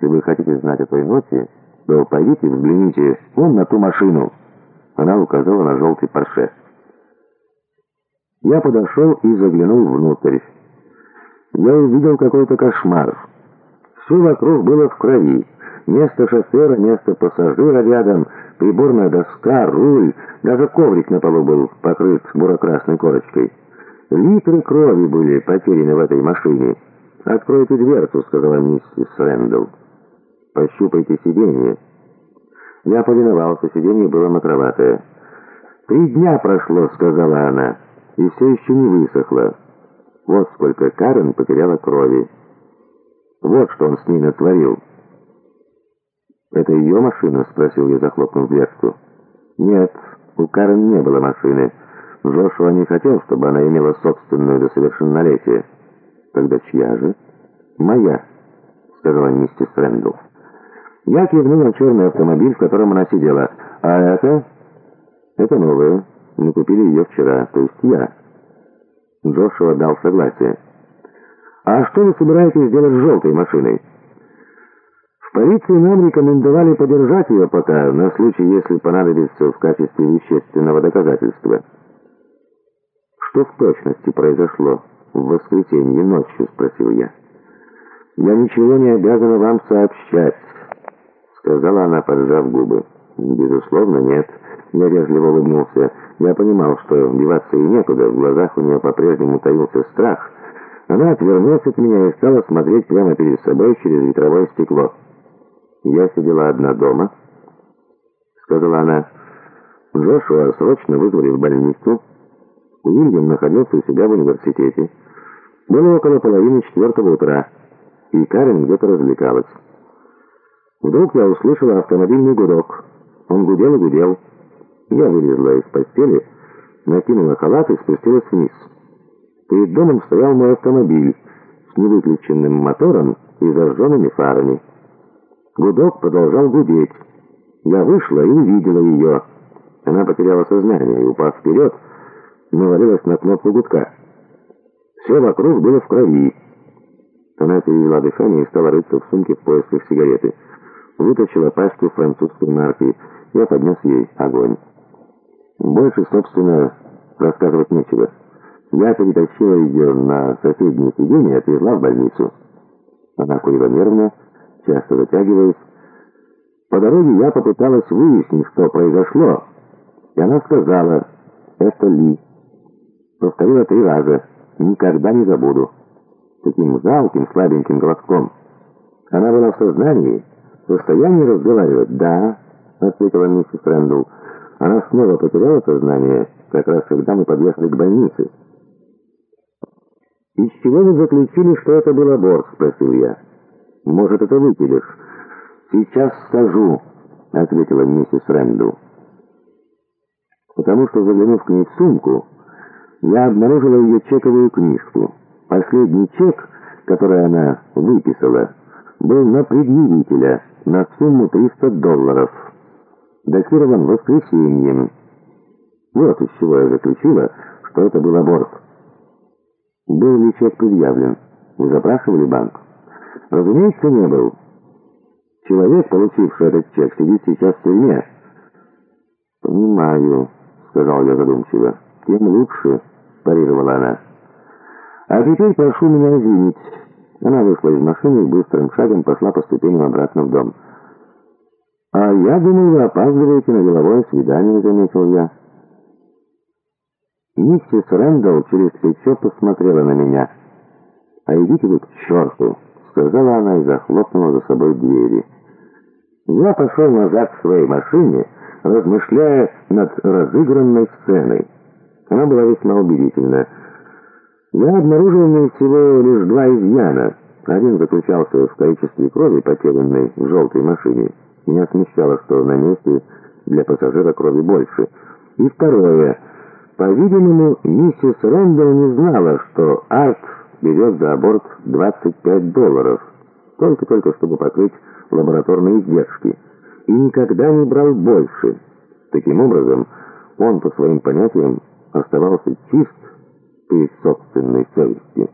Если вы хотите знать о той ночи, то пойдите взгляните вон на ту машину». Она указала на желтый парше. Я подошел и заглянул внутрь. Я увидел какой-то кошмар. Все вокруг было в крови. Место шофера, место пассажира рядом, приборная доска, руль, даже коврик на полу был покрыт буро-красной корочкой. Литры крови были потеряны в этой машине. «Откройте дверцу», — сказала миссис Рэндалл. «Пощупайте сиденье». Я повиновался, сиденье было мокроватое. «Три дня прошло», — сказала она, — «и все еще не высохло». Вот сколько Карен потеряла крови. Вот что он с ней натворил. «Это ее машина?» — спросил я, захлопнув дверцу. «Нет, у Карен не было машины. Джошуа не хотел, чтобы она имела собственную до совершеннолетия». «Тогда чья же?» «Моя», — сказала миссис Рэндалл. Я кивнул на черный автомобиль, в котором она сидела. «А это?» «Это новое. Мы купили ее вчера, то есть я». Джошуа дал согласие. «А что вы собираетесь делать с желтой машиной?» «В полиции нам рекомендовали подержать ее пока, на случай, если понадобится в качестве вещественного доказательства». «Что в точности произошло в воскресенье ночью?» — спросил я. «Я ничего не обязана вам сообщать», — сказала она, поджав губы. «Безусловно, нет». Я вежливо улыбнулся. Я понимал, что деваться ей некуда, в глазах у нее по-прежнему таился страх. Она отвернулась от меня и стала смотреть прямо перед собой через ветровое стекло. «Я сидела одна дома», — сказала она. Джошуа срочно вызвали в больницу. Уильям находился у себя в университете. Было около половины четвертого утра, и Карен где-то развлекалась. Вдруг я услышала автомобильный гудок. Он гудел и гудел. Я вылезла из постели, накинула халат и спустилась вниз. Перед домом стоял мой автомобиль с невыключенным мотором и зажженными фарами. Гудок продолжал гудеть. Я вышла и увидела ее. Она потеряла сознание и, упав вперед, навалилась на кнопку гудка. Все вокруг было в крови. Она перевела дыхание и стала рыться в сумке в поисках сигареты. Вытащила пачку французской марки. Я поднес ей огонь. Больше, собственно, рассказывать нечего. Я перетащила ее на соседнее сиденье и отвезла в больницу. Она курила нервно, часто затягиваясь. По дороге я попыталась выяснить, что произошло, и она сказала, «Это Ли». Повторила три раза, «Никогда не забуду». Таким жалким, слабеньким голоском. Она была в сознании, состоянии разговаривать. «Да», — ответила миссис Рэндалл, она снова потеряла сознание, как раз когда мы подъехали к больнице. «Из чего вы заключили, что это был аборт?» — спросил я. «Может, это выпилишь?» «Сейчас скажу», — ответила миссис Рэндл. «Потому что, заглянув к ней в сумку, я обнаружила ее чековую книжку. Последний чек, который она выписала, был на предъявителя на сумму 300 долларов» датирован воскресеньем. Вот из чего я заключила, что это был аборт. Был ли чек предъявлен? Вы запрашивали банк? Разумеется, не был. Человек, получивший этот чек, сидит сейчас в тюрьме. «Понимаю», — сказал я задумчиво. «Тем лучше», — парировала она. «А теперь прошу меня извинить». Она вышла из машины и быстрым шагом пошла по ступеням обратно в дом. «А я думаю, вы опаздываете на деловое свидание», — заметил я. Миссис Рэндалл через плечо посмотрела на меня. «А идите вы к черту», — сказала она и захлопнула за собой двери. Я пошел назад к своей машине, размышляя над разыгранной сценой. Она была весьма убедительна. Я обнаружил в всего лишь два изъяна. Один заключался в количестве крови, потерянной в желтой машине. Меня смущало, что на месте для пассажира крови больше. И второе. По-видимому, миссис Рэндалл не знала, что Арт берет за аборт 25 долларов. Только-только, чтобы покрыть лабораторные издержки. И никогда не брал больше. Таким образом, он, по своим понятиям, оставался чист перед собственной совестью.